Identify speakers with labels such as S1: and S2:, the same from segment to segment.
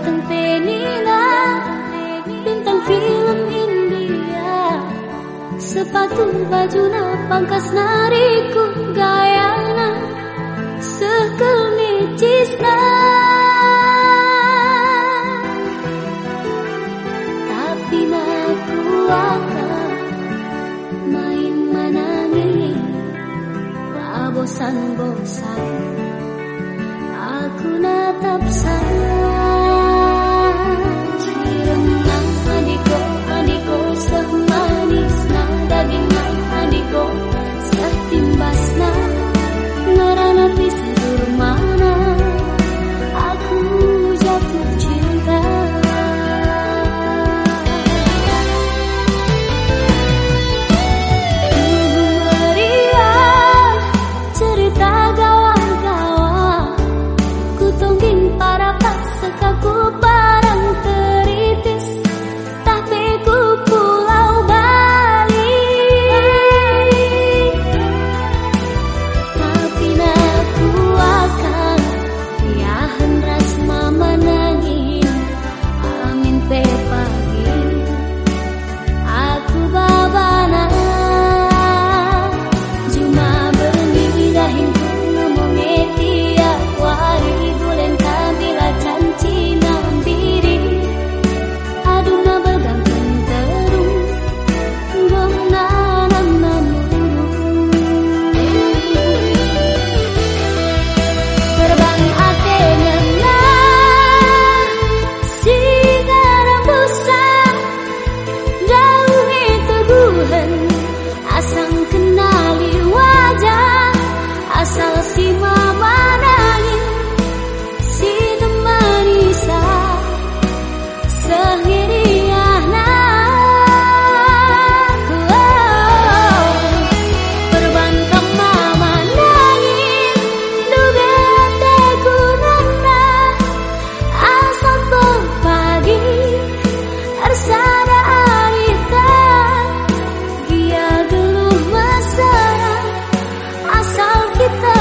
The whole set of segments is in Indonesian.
S1: bintang penina bintang film India. Sepatu bajuna pangkas nariku gayana sekelni tapi maku akan main manami bosan-bosan. Aku natap sang Please 的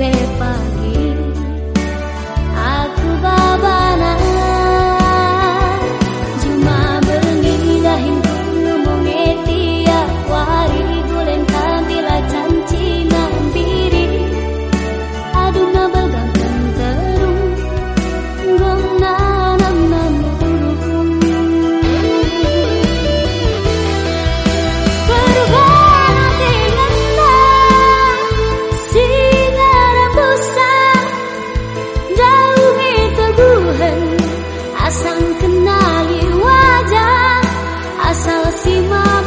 S1: de paz. Asal kenali wajah Asal simak